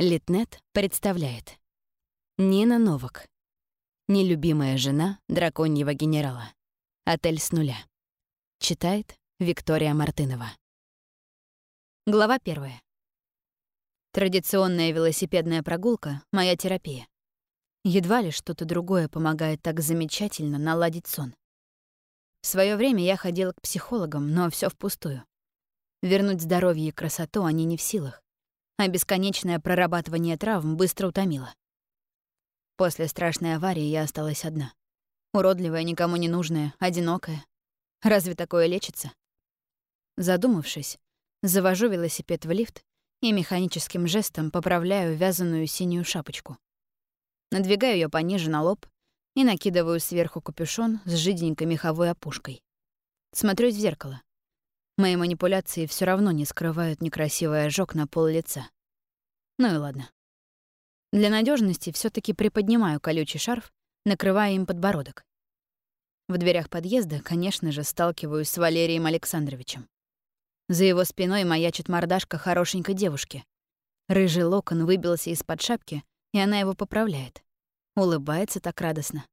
Литнет представляет. Нина Новак. Нелюбимая жена драконьего генерала. Отель с нуля. Читает Виктория Мартынова. Глава первая. Традиционная велосипедная прогулка — моя терапия. Едва ли что-то другое помогает так замечательно наладить сон. В свое время я ходила к психологам, но все впустую. Вернуть здоровье и красоту они не в силах а бесконечное прорабатывание травм быстро утомило. После страшной аварии я осталась одна. Уродливая, никому не нужная, одинокая. Разве такое лечится? Задумавшись, завожу велосипед в лифт и механическим жестом поправляю вязаную синюю шапочку. Надвигаю ее пониже на лоб и накидываю сверху капюшон с жиденькой меховой опушкой. Смотрюсь в зеркало. Мои манипуляции все равно не скрывают некрасивый ожог на пол лица. Ну и ладно. Для надежности все таки приподнимаю колючий шарф, накрывая им подбородок. В дверях подъезда, конечно же, сталкиваюсь с Валерием Александровичем. За его спиной маячит мордашка хорошенькой девушки. Рыжий локон выбился из-под шапки, и она его поправляет. Улыбается так радостно.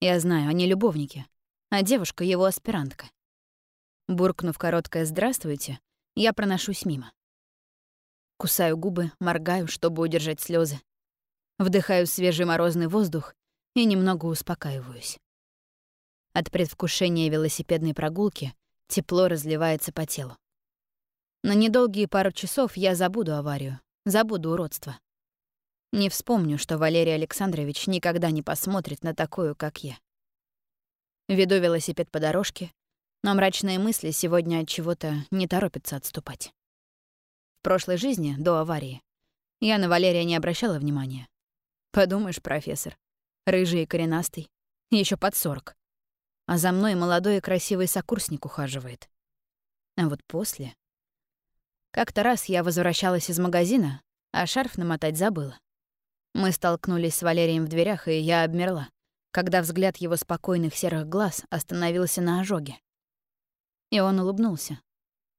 Я знаю, они любовники, а девушка — его аспирантка. Буркнув короткое «здравствуйте», я проношусь мимо. Кусаю губы, моргаю, чтобы удержать слезы. Вдыхаю свежий морозный воздух и немного успокаиваюсь. От предвкушения велосипедной прогулки тепло разливается по телу. На недолгие пару часов я забуду аварию, забуду уродство. Не вспомню, что Валерий Александрович никогда не посмотрит на такую, как я. Веду велосипед по дорожке, но мрачные мысли сегодня от чего-то не торопятся отступать. В прошлой жизни, до аварии, я на Валерия не обращала внимания. Подумаешь, профессор, рыжий и коренастый, еще под сорок. А за мной молодой и красивый сокурсник ухаживает. А вот после... Как-то раз я возвращалась из магазина, а шарф намотать забыла. Мы столкнулись с Валерием в дверях, и я обмерла, когда взгляд его спокойных серых глаз остановился на ожоге. И он улыбнулся.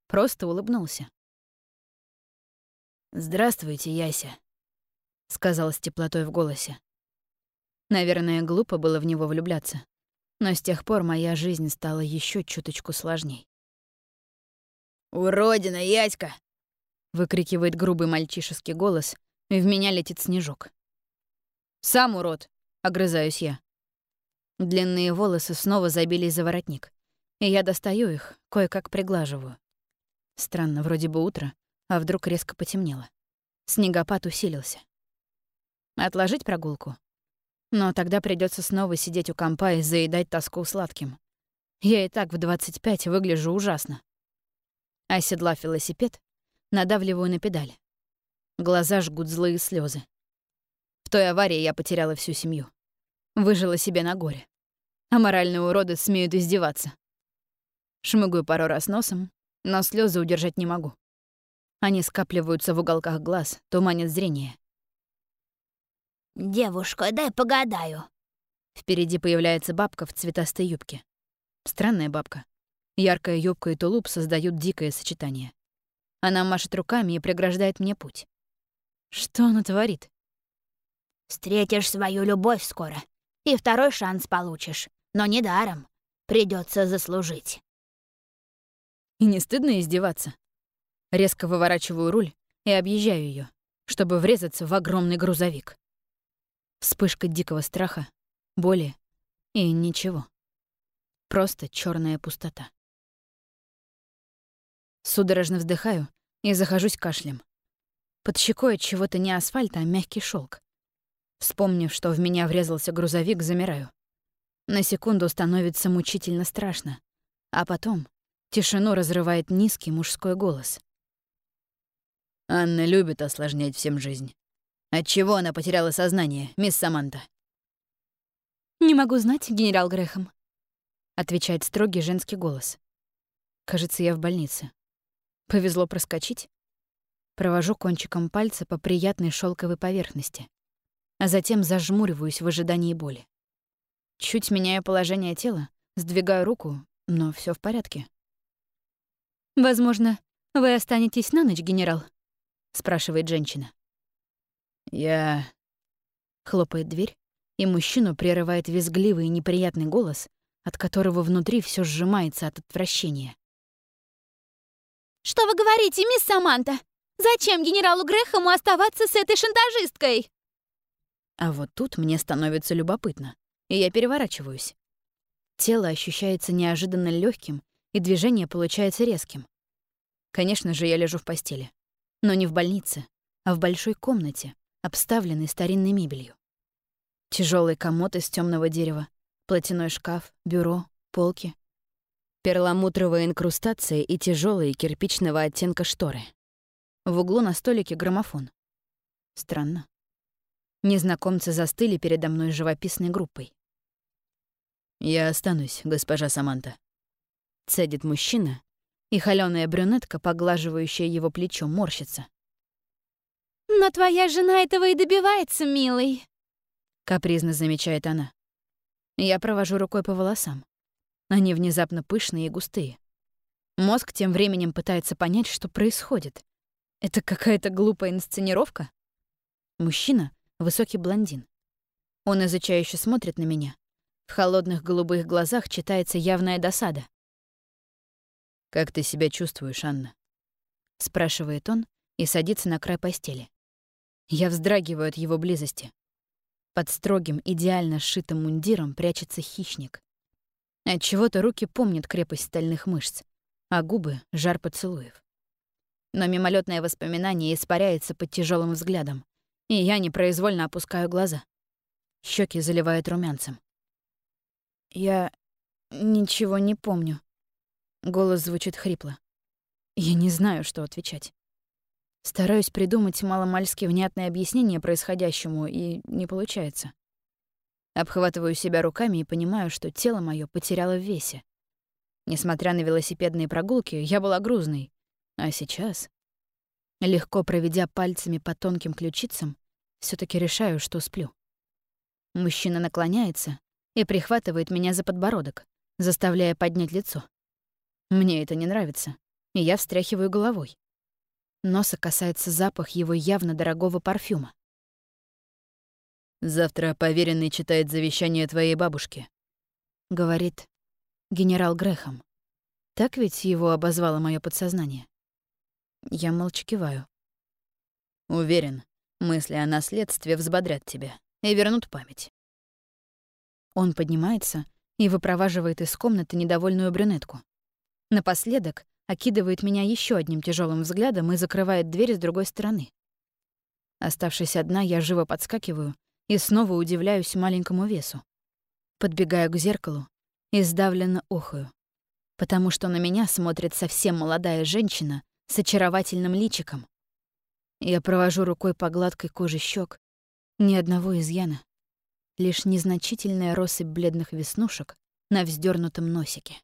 Просто улыбнулся. «Здравствуйте, Яся», — сказал с теплотой в голосе. Наверное, глупо было в него влюбляться, но с тех пор моя жизнь стала еще чуточку сложней. «Уродина, Яська!» — выкрикивает грубый мальчишеский голос, и в меня летит снежок. «Сам урод!» — огрызаюсь я. Длинные волосы снова забились за воротник и я достаю их, кое-как приглаживаю. Странно, вроде бы утро, а вдруг резко потемнело. Снегопад усилился. Отложить прогулку? Но тогда придется снова сидеть у компа и заедать тоску сладким. Я и так в 25 выгляжу ужасно. Оседлав велосипед, надавливаю на педаль. Глаза жгут злые слезы. В той аварии я потеряла всю семью. Выжила себе на горе. А моральные уроды смеют издеваться. Шмыгаю пару раз носом, но слезы удержать не могу. Они скапливаются в уголках глаз, туманят зрение. «Девушка, дай погадаю». Впереди появляется бабка в цветастой юбке. Странная бабка. Яркая юбка и тулуп создают дикое сочетание. Она машет руками и преграждает мне путь. Что она творит? «Встретишь свою любовь скоро, и второй шанс получишь, но не даром. Придется заслужить». И не стыдно издеваться? Резко выворачиваю руль и объезжаю ее, чтобы врезаться в огромный грузовик. Вспышка дикого страха, боли и ничего. Просто черная пустота. Судорожно вздыхаю и захожусь кашлем. Под щекой от чего-то не асфальт, а мягкий шелк. Вспомнив, что в меня врезался грузовик, замираю. На секунду становится мучительно страшно. А потом Тишину разрывает низкий мужской голос. Анна любит осложнять всем жизнь. Отчего она потеряла сознание, мисс Саманта? «Не могу знать, генерал Грэхэм», — отвечает строгий женский голос. Кажется, я в больнице. Повезло проскочить. Провожу кончиком пальца по приятной шелковой поверхности, а затем зажмуриваюсь в ожидании боли. Чуть меняю положение тела, сдвигаю руку, но все в порядке. «Возможно, вы останетесь на ночь, генерал?» — спрашивает женщина. Я... Хлопает дверь, и мужчину прерывает визгливый и неприятный голос, от которого внутри все сжимается от отвращения. «Что вы говорите, мисс Саманта? Зачем генералу Грэхэму оставаться с этой шантажисткой?» А вот тут мне становится любопытно, и я переворачиваюсь. Тело ощущается неожиданно легким, и движение получается резким. Конечно же, я лежу в постели. Но не в больнице, а в большой комнате, обставленной старинной мебелью. Тяжелый комод из темного дерева, платяной шкаф, бюро, полки. Перламутровая инкрустация и тяжелые кирпичного оттенка шторы. В углу на столике граммофон. Странно. Незнакомцы застыли передо мной живописной группой. «Я останусь, госпожа Саманта», — цедит мужчина, и холёная брюнетка, поглаживающая его плечо, морщится. «Но твоя жена этого и добивается, милый», — капризно замечает она. Я провожу рукой по волосам. Они внезапно пышные и густые. Мозг тем временем пытается понять, что происходит. Это какая-то глупая инсценировка? Мужчина — высокий блондин. Он изучающе смотрит на меня. В холодных голубых глазах читается явная досада. «Как ты себя чувствуешь, Анна?» — спрашивает он и садится на край постели. Я вздрагиваю от его близости. Под строгим, идеально сшитым мундиром прячется хищник. Отчего-то руки помнят крепость стальных мышц, а губы — жар поцелуев. Но мимолетное воспоминание испаряется под тяжелым взглядом, и я непроизвольно опускаю глаза. Щеки заливает румянцем. Я ничего не помню. Голос звучит хрипло. Я не знаю, что отвечать. Стараюсь придумать маломальски внятное объяснение происходящему, и не получается. Обхватываю себя руками и понимаю, что тело мое потеряло в весе. Несмотря на велосипедные прогулки, я была грузной. А сейчас, легко проведя пальцами по тонким ключицам, все таки решаю, что сплю. Мужчина наклоняется и прихватывает меня за подбородок, заставляя поднять лицо. Мне это не нравится, и я встряхиваю головой. Носа касается запах его явно дорогого парфюма. «Завтра поверенный читает завещание твоей бабушки», — говорит генерал Грехом. Так ведь его обозвало мое подсознание. Я молча киваю. «Уверен, мысли о наследстве взбодрят тебя и вернут память». Он поднимается и выпроваживает из комнаты недовольную брюнетку. Напоследок окидывает меня еще одним тяжелым взглядом и закрывает дверь с другой стороны. Оставшись одна, я живо подскакиваю и снова удивляюсь маленькому весу. Подбегаю к зеркалу и сдавленно охаю, потому что на меня смотрит совсем молодая женщина с очаровательным личиком. Я провожу рукой по гладкой коже щек, ни одного изъяна, лишь незначительная россыпь бледных веснушек на вздернутом носике.